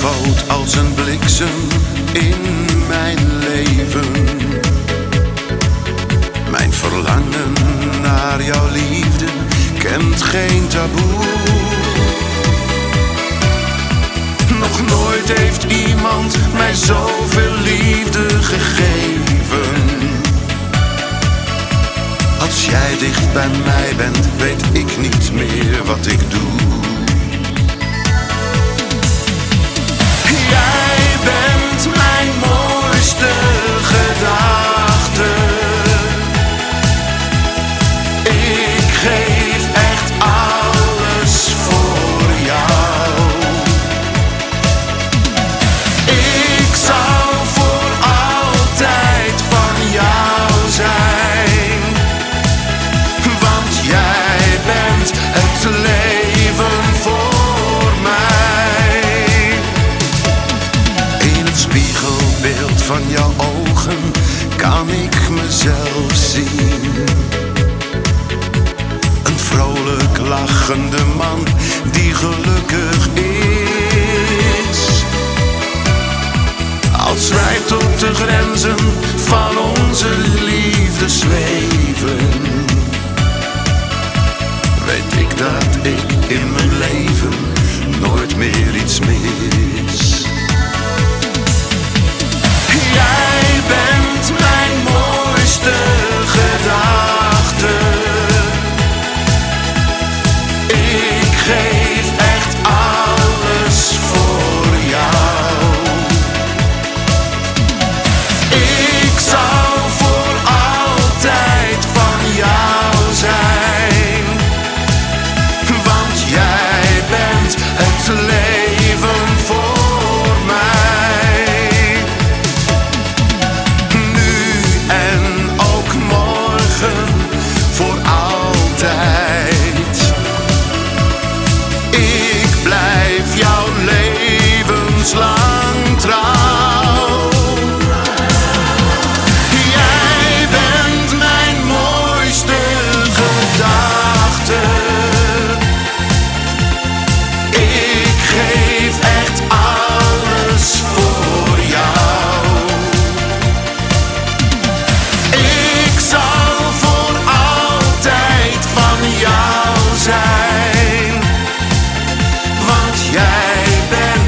schoot als een bliksem in mijn leven. Mijn verlangen naar jouw liefde kent geen taboe. Nog nooit heeft iemand mij zoveel liefde gegeven. Als jij dicht bij mij bent, weet ik niet meer van jouw ogen kan ik mezelf zien. Een vrolijk lachende man die gelukkig is. Als wij tot de grenzen van onze liefde zweven, weet ik dat ik in mijn leven nooit meer iets mis. Hey.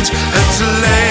It's late. lay